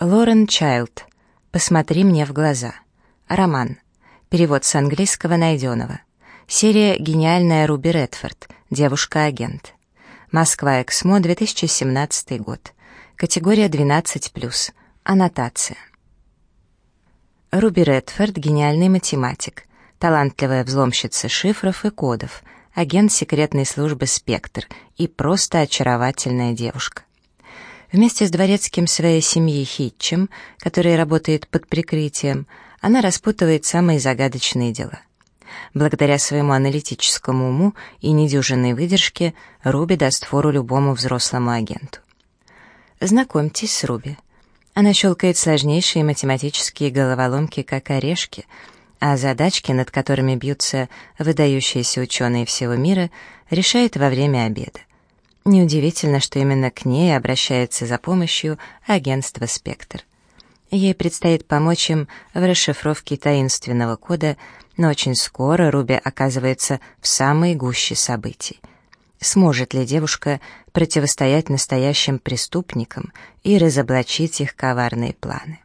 Лорен Чайлд. «Посмотри мне в глаза». Роман. Перевод с английского найденного. Серия «Гениальная Руби Редфорд. Девушка-агент». Москва, Эксмо, 2017 год. Категория 12+. Аннотация. Руби Редфорд — гениальный математик, талантливая взломщица шифров и кодов, агент секретной службы «Спектр» и просто очаровательная девушка. Вместе с дворецким своей семьи Хитчем, который работает под прикрытием, она распутывает самые загадочные дела. Благодаря своему аналитическому уму и недюжинной выдержке Руби даст фору любому взрослому агенту. Знакомьтесь с Руби. Она щелкает сложнейшие математические головоломки, как орешки, а задачки, над которыми бьются выдающиеся ученые всего мира, решает во время обеда. Неудивительно, что именно к ней обращается за помощью агентство «Спектр». Ей предстоит помочь им в расшифровке таинственного кода, но очень скоро Руби оказывается в самой гуще событий. Сможет ли девушка противостоять настоящим преступникам и разоблачить их коварные планы?